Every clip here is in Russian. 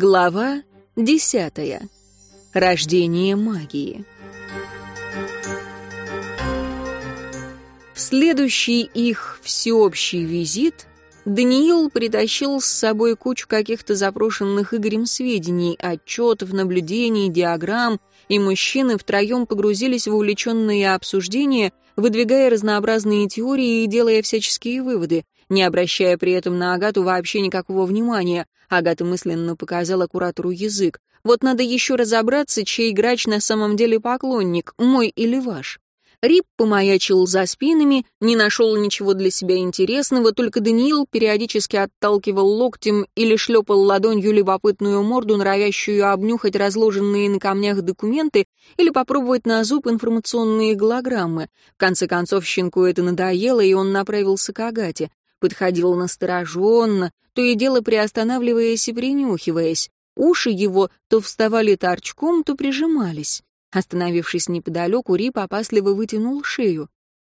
Глава десятая. Рождение магии. В следующий их всеобщий визит Даниил притащил с собой кучу каких-то запрошенных Игорем сведений, отчетов, наблюдений, диаграмм, и мужчины втроем погрузились в увлеченные обсуждения, выдвигая разнообразные теории и делая всяческие выводы, не обращая при этом на Агату вообще никакого внимания. Агата мысленно показала куратору язык. «Вот надо еще разобраться, чей грач на самом деле поклонник, мой или ваш». Рип помаячил за спинами, не нашел ничего для себя интересного, только Даниил периодически отталкивал локтем или шлепал ладонью любопытную морду, норовящую обнюхать разложенные на камнях документы или попробовать на зуб информационные голограммы. В конце концов, щенку это надоело, и он направился к Агате. Подходил настороженно, то и дело приостанавливаясь и принюхиваясь. Уши его то вставали торчком, то прижимались. Остановившись неподалеку, Рип опасливо вытянул шею.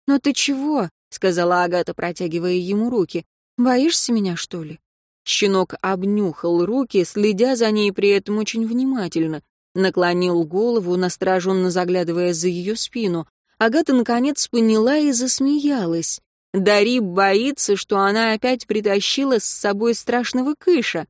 «Но ты чего?» — сказала Агата, протягивая ему руки. «Боишься меня, что ли?» Щенок обнюхал руки, следя за ней при этом очень внимательно. Наклонил голову, настороженно заглядывая за ее спину. Агата, наконец, поняла и засмеялась. Дариб боится, что она опять притащила с собой страшного кыша.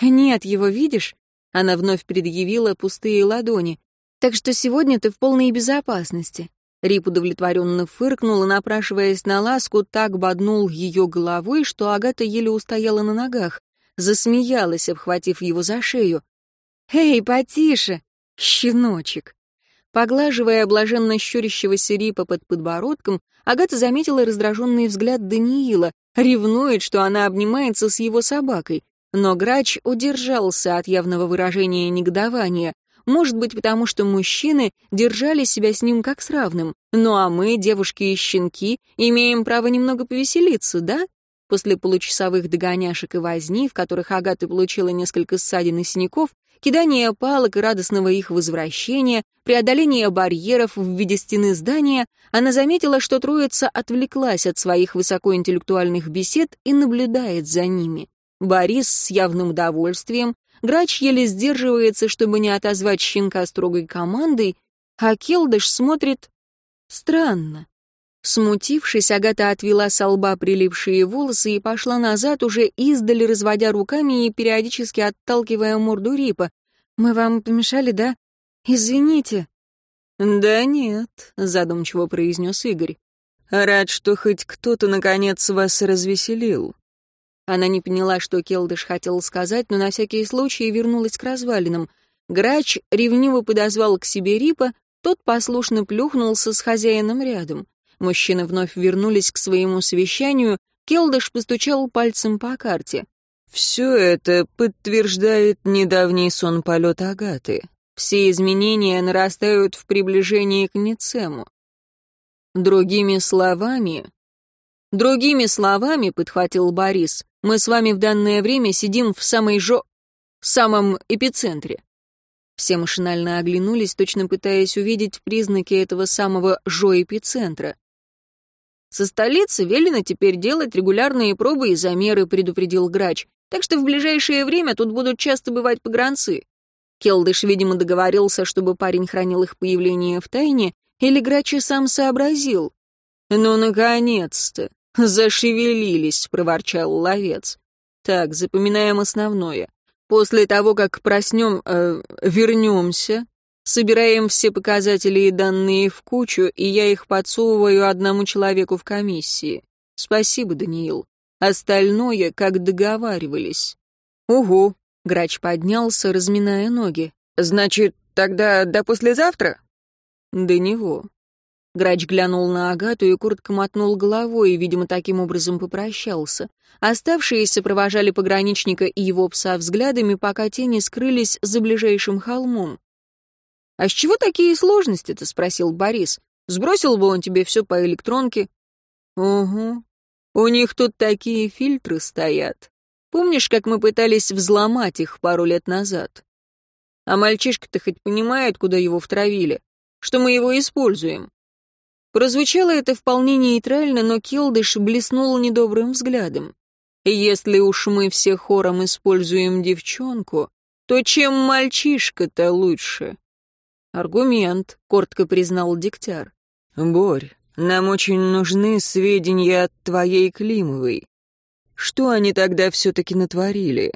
«Нет, его видишь?» Она вновь предъявила пустые ладони. Так что сегодня ты в полной безопасности». Рип удовлетворенно фыркнул и, напрашиваясь на ласку, так боднул ее головой, что Агата еле устояла на ногах. Засмеялась, обхватив его за шею. «Эй, потише! Щеночек!» Поглаживая блаженно щурящегося Рипа под подбородком, Агата заметила раздраженный взгляд Даниила, ревнует, что она обнимается с его собакой. Но грач удержался от явного выражения негодования. Может быть, потому что мужчины держали себя с ним как с равным. Ну а мы, девушки и щенки, имеем право немного повеселиться, да? После получасовых догоняшек и возни, в которых Агата получила несколько ссадин и синяков, кидание палок и радостного их возвращения, преодоление барьеров в виде стены здания, она заметила, что троица отвлеклась от своих высокоинтеллектуальных бесед и наблюдает за ними. Борис с явным удовольствием, Грач еле сдерживается, чтобы не отозвать щенка строгой командой, а Келдыш смотрит странно. Смутившись, Агата отвела со лба прилипшие волосы и пошла назад, уже издали разводя руками и периодически отталкивая морду Рипа. «Мы вам помешали, да? Извините». «Да нет», — задумчиво произнес Игорь. «Рад, что хоть кто-то, наконец, вас развеселил. Она не поняла, что Келдыш хотел сказать, но на всякий случай вернулась к развалинам. Грач ревниво подозвал к себе Рипа, тот послушно плюхнулся с хозяином рядом. Мужчины вновь вернулись к своему совещанию, Келдыш постучал пальцем по карте. «Все это подтверждает недавний сон полета Агаты. Все изменения нарастают в приближении к Ницему. Другими словами...» «Другими словами», — подхватил Борис, мы с вами в данное время сидим в самой жо... самом эпицентре». Все машинально оглянулись, точно пытаясь увидеть признаки этого самого жо-эпицентра. «Со столицы велено теперь делать регулярные пробы и замеры», — предупредил Грач. «Так что в ближайшее время тут будут часто бывать погранцы». Келдыш, видимо, договорился, чтобы парень хранил их появление в тайне, или Грач и сам сообразил. «Ну, наконец-то! «Зашевелились», — проворчал ловец. «Так, запоминаем основное. После того, как проснем, э, вернемся, собираем все показатели и данные в кучу, и я их подсовываю одному человеку в комиссии. Спасибо, Даниил. Остальное, как договаривались». «Угу», — грач поднялся, разминая ноги. «Значит, тогда до послезавтра?» «До него. Грач глянул на Агату и коротко мотнул головой, и, видимо, таким образом попрощался. Оставшиеся провожали пограничника и его пса взглядами, пока тени скрылись за ближайшим холмом. «А с чего такие сложности-то?» — спросил Борис. «Сбросил бы он тебе все по электронке». «Угу. У них тут такие фильтры стоят. Помнишь, как мы пытались взломать их пару лет назад? А мальчишка-то хоть понимает, куда его втравили? Что мы его используем?» Прозвучало это вполне нейтрально, но Келдыш блеснул недобрым взглядом. «Если уж мы все хором используем девчонку, то чем мальчишка-то лучше?» «Аргумент», — коротко признал Дегтяр. «Борь, нам очень нужны сведения от твоей Климовой. Что они тогда все-таки натворили?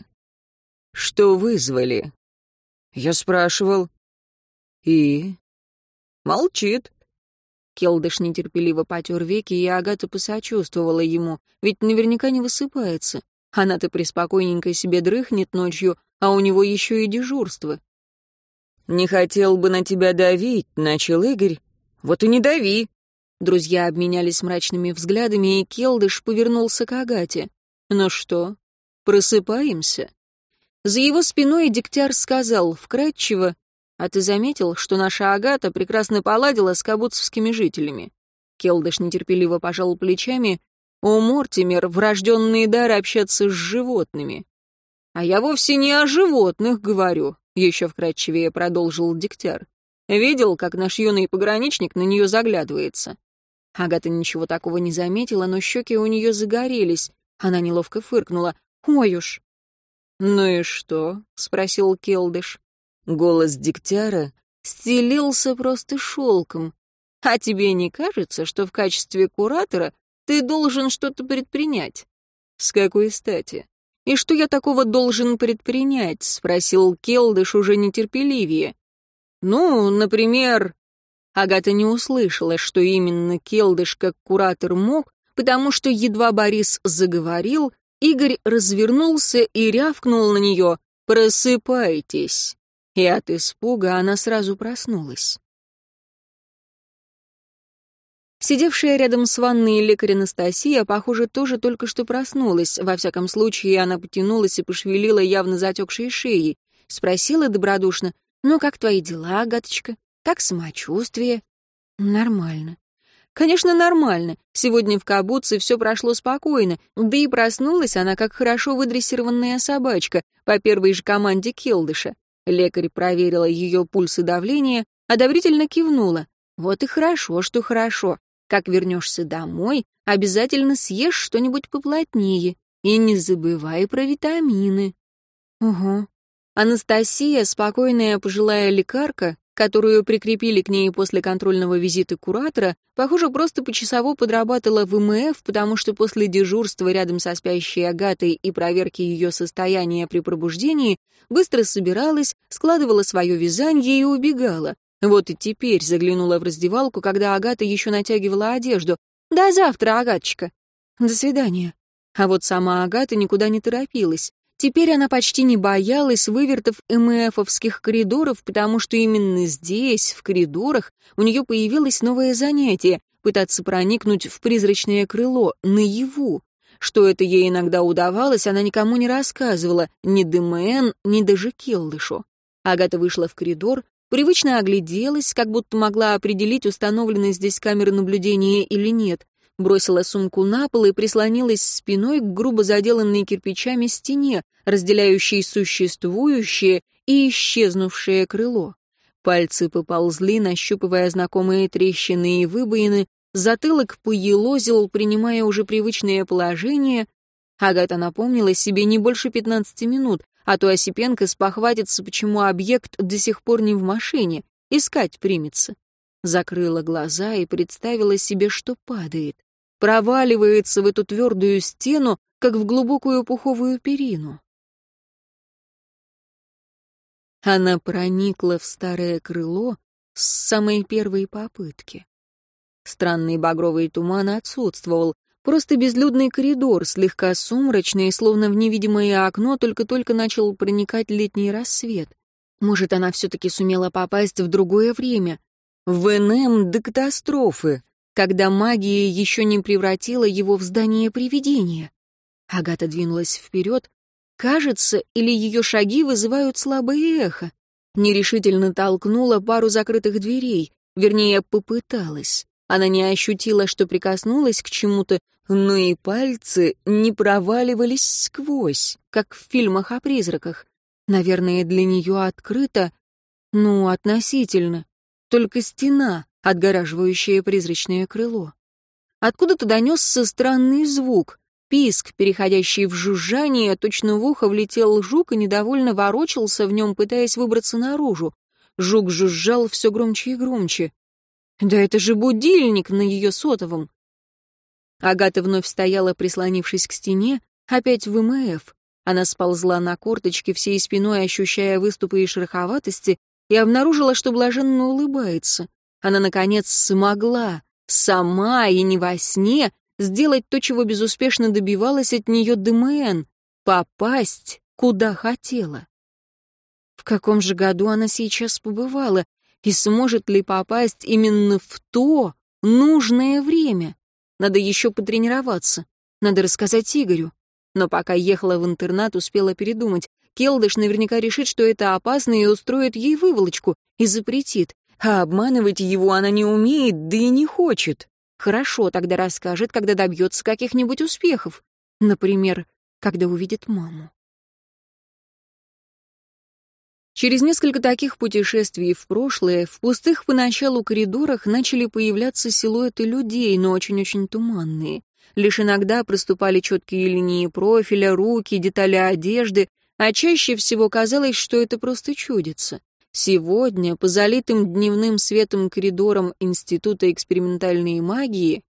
Что вызвали?» Я спрашивал. «И?» «Молчит». Келдыш нетерпеливо потер веки, и Агата посочувствовала ему, ведь наверняка не высыпается. Она-то преспокойненько себе дрыхнет ночью, а у него еще и дежурство. «Не хотел бы на тебя давить», — начал Игорь. «Вот и не дави». Друзья обменялись мрачными взглядами, и Келдыш повернулся к Агате. «Ну что, просыпаемся?» За его спиной Дегтяр сказал вкратчиво, «А ты заметил, что наша Агата прекрасно поладила с кабуцевскими жителями?» Келдыш нетерпеливо пожал плечами. «О, Мортимер, врожденный дар общаться с животными». «А я вовсе не о животных говорю», — еще вкратчивее продолжил Дегтяр. «Видел, как наш юный пограничник на нее заглядывается?» Агата ничего такого не заметила, но щеки у нее загорелись. Она неловко фыркнула. «Ой уж!» «Ну и что?» — спросил Келдыш. Голос Дегтяра стелился просто шелком. «А тебе не кажется, что в качестве куратора ты должен что-то предпринять?» «С какой стати?» «И что я такого должен предпринять?» — спросил Келдыш уже нетерпеливее. «Ну, например...» Агата не услышала, что именно Келдыш как куратор мог, потому что едва Борис заговорил, Игорь развернулся и рявкнул на нее «Просыпайтесь!» И от испуга она сразу проснулась. Сидевшая рядом с ванной лекарь Анастасия, похоже, тоже только что проснулась. Во всяком случае, она потянулась и пошевелила явно затекшей шеей. Спросила добродушно, «Ну, как твои дела, Агаточка? Как самочувствие?» «Нормально». Конечно, нормально. Сегодня в Кабуце все прошло спокойно, да и проснулась она как хорошо выдрессированная собачка по первой же команде Келдыша. Лекарь проверила ее пульс и давление, одобрительно кивнула. Вот и хорошо, что хорошо. Как вернешься домой, обязательно съешь что-нибудь поплотнее. И не забывай про витамины. Угу. Анастасия, спокойная пожилая лекарка, которую прикрепили к ней после контрольного визита куратора, похоже, просто почасово подрабатывала в МФ, потому что после дежурства рядом со спящей Агатой и проверки ее состояния при пробуждении быстро собиралась, складывала свое вязание и убегала. Вот и теперь заглянула в раздевалку, когда Агата еще натягивала одежду. «До завтра, Агаточка!» «До свидания». А вот сама Агата никуда не торопилась. Теперь она почти не боялась вывертов МФовских коридоров, потому что именно здесь, в коридорах, у нее появилось новое занятие — пытаться проникнуть в призрачное крыло, наяву. Что это ей иногда удавалось, она никому не рассказывала, ни ДМН, ни даже Келдышу. Агата вышла в коридор, привычно огляделась, как будто могла определить, установлены здесь камеры наблюдения или нет бросила сумку на пол и прислонилась спиной к грубо заделанной кирпичами стене, разделяющей существующее и исчезнувшее крыло. Пальцы поползли, нащупывая знакомые трещины и выбоины, затылок поелозил, принимая уже привычное положение. Агата напомнила себе не больше пятнадцати минут, а то Осипенко спохватится, почему объект до сих пор не в машине, искать примется. Закрыла глаза и представила себе, что падает проваливается в эту твердую стену, как в глубокую пуховую перину. Она проникла в старое крыло с самой первой попытки. Странный багровый туман отсутствовал, просто безлюдный коридор, слегка сумрачный, словно в невидимое окно только-только начал проникать летний рассвет. Может, она все-таки сумела попасть в другое время, в НМ до катастрофы, когда магия еще не превратила его в здание привидения. Агата двинулась вперед. Кажется, или ее шаги вызывают слабое эхо. Нерешительно толкнула пару закрытых дверей, вернее, попыталась. Она не ощутила, что прикоснулась к чему-то, но и пальцы не проваливались сквозь, как в фильмах о призраках. Наверное, для нее открыто, ну, относительно, только стена, отгораживающее призрачное крыло. Откуда-то донесся странный звук, Писк, переходящий в жужжание, точно в ухо влетел жук и недовольно ворочался в нем, пытаясь выбраться наружу. Жук жужжал все громче и громче. «Да это же будильник на ее сотовом!» Агата вновь стояла, прислонившись к стене, опять в МФ. Она сползла на корточки, всей спиной ощущая выступы и шероховатости, и обнаружила, что блаженно улыбается. Она, наконец, смогла, сама и не во сне, сделать то, чего безуспешно добивалась от нее ДМН — попасть, куда хотела. В каком же году она сейчас побывала, и сможет ли попасть именно в то нужное время? Надо еще потренироваться, надо рассказать Игорю. Но пока ехала в интернат, успела передумать. Келдыш наверняка решит, что это опасно и устроит ей выволочку, и запретит. А обманывать его она не умеет, да и не хочет. Хорошо, тогда расскажет, когда добьется каких-нибудь успехов. Например, когда увидит маму. Через несколько таких путешествий в прошлое в пустых поначалу коридорах начали появляться силуэты людей, но очень-очень туманные. Лишь иногда проступали четкие линии профиля, руки, детали одежды, а чаще всего казалось, что это просто чудится. Сегодня, по залитым дневным светом коридорам Института экспериментальной магии,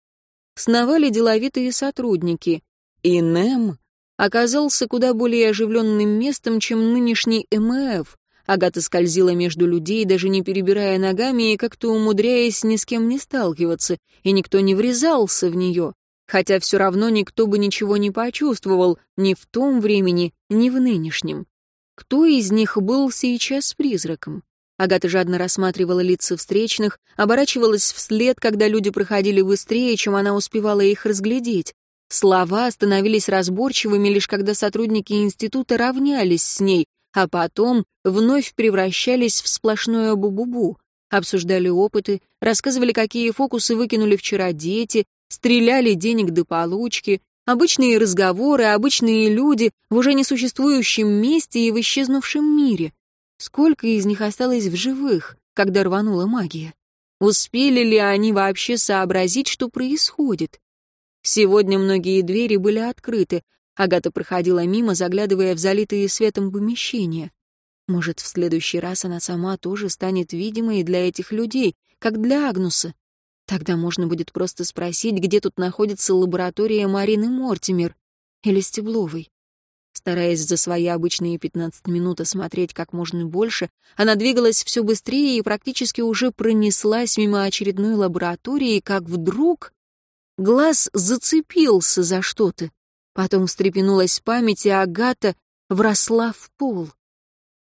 сновали деловитые сотрудники, и НЭМ оказался куда более оживленным местом, чем нынешний МФ. Агата скользила между людей, даже не перебирая ногами и как-то умудряясь ни с кем не сталкиваться, и никто не врезался в нее, хотя все равно никто бы ничего не почувствовал ни в том времени, ни в нынешнем. Кто из них был сейчас призраком? Агата жадно рассматривала лица встречных, оборачивалась вслед, когда люди проходили быстрее, чем она успевала их разглядеть. Слова становились разборчивыми лишь когда сотрудники института равнялись с ней, а потом вновь превращались в сплошное бу-бу-бу. Обсуждали опыты, рассказывали, какие фокусы выкинули вчера дети, стреляли денег до получки, Обычные разговоры, обычные люди в уже несуществующем месте и в исчезнувшем мире. Сколько из них осталось в живых, когда рванула магия? Успели ли они вообще сообразить, что происходит? Сегодня многие двери были открыты. Агата проходила мимо, заглядывая в залитые светом помещения. Может, в следующий раз она сама тоже станет видимой для этих людей, как для Агнуса. Тогда можно будет просто спросить, где тут находится лаборатория Марины Мортимер или Стебловой. Стараясь за свои обычные 15 минут осмотреть как можно больше, она двигалась все быстрее и практически уже пронеслась мимо очередной лаборатории, как вдруг глаз зацепился за что-то. Потом встрепенулась память, и Агата вросла в пол.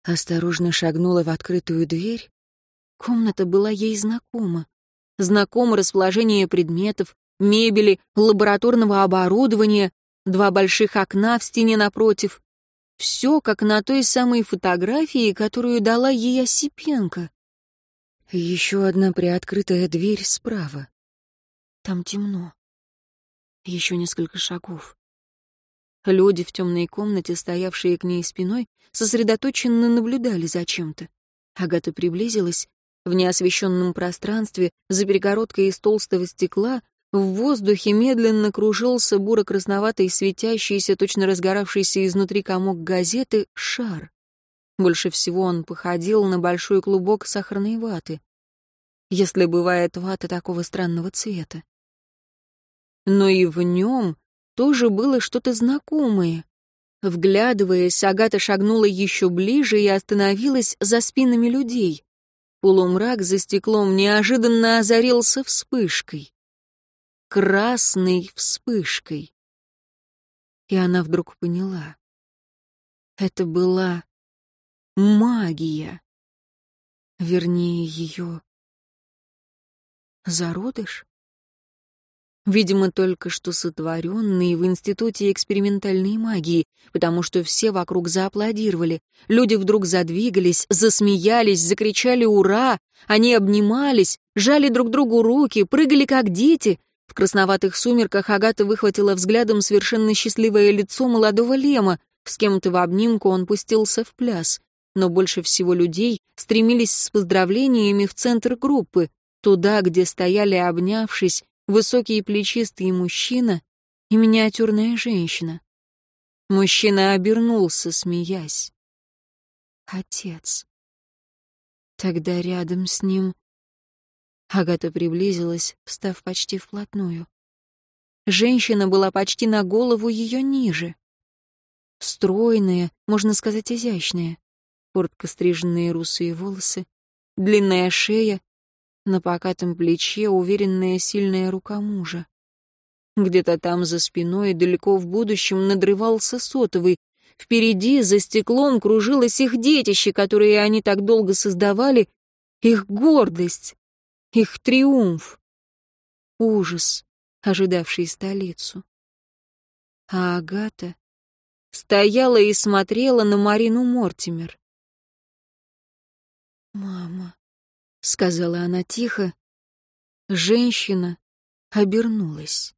Осторожно шагнула в открытую дверь. Комната была ей знакома. Знакомо расположение предметов, мебели, лабораторного оборудования, два больших окна в стене напротив. Все, как на той самой фотографии, которую дала ей Осипенко. Еще одна приоткрытая дверь справа. Там темно. Еще несколько шагов. Люди в темной комнате, стоявшие к ней спиной, сосредоточенно наблюдали за чем-то. Агата приблизилась в неосвещенном пространстве, за перегородкой из толстого стекла, в воздухе медленно кружился буро-красноватый, светящийся, точно разгоравшийся изнутри комок газеты, шар. Больше всего он походил на большой клубок сахарной ваты. Если бывает вата такого странного цвета. Но и в нем тоже было что-то знакомое. Вглядываясь, Агата шагнула еще ближе и остановилась за спинами людей. Полумрак за стеклом неожиданно озарился вспышкой. Красной вспышкой. И она вдруг поняла. Это была магия. Вернее, ее зародыш. Видимо, только что сотворенный в Институте экспериментальной магии, потому что все вокруг зааплодировали. Люди вдруг задвигались, засмеялись, закричали «Ура!», они обнимались, жали друг другу руки, прыгали как дети. В красноватых сумерках Агата выхватила взглядом совершенно счастливое лицо молодого Лема. С кем-то в обнимку он пустился в пляс. Но больше всего людей стремились с поздравлениями в центр группы, туда, где стояли обнявшись, высокий и плечистый мужчина и миниатюрная женщина. Мужчина обернулся, смеясь. Отец. Тогда рядом с ним... Агата приблизилась, встав почти вплотную. Женщина была почти на голову ее ниже. Стройная, можно сказать, изящная. Коротко стриженные русые волосы, длинная шея, на покатом плече уверенная сильная рука мужа. Где-то там за спиной, далеко в будущем, надрывался сотовый. Впереди, за стеклом, кружилось их детище, которые они так долго создавали, их гордость, их триумф. Ужас, ожидавший столицу. А Агата стояла и смотрела на Марину Мортимер. «Мама», — сказала она тихо, женщина обернулась.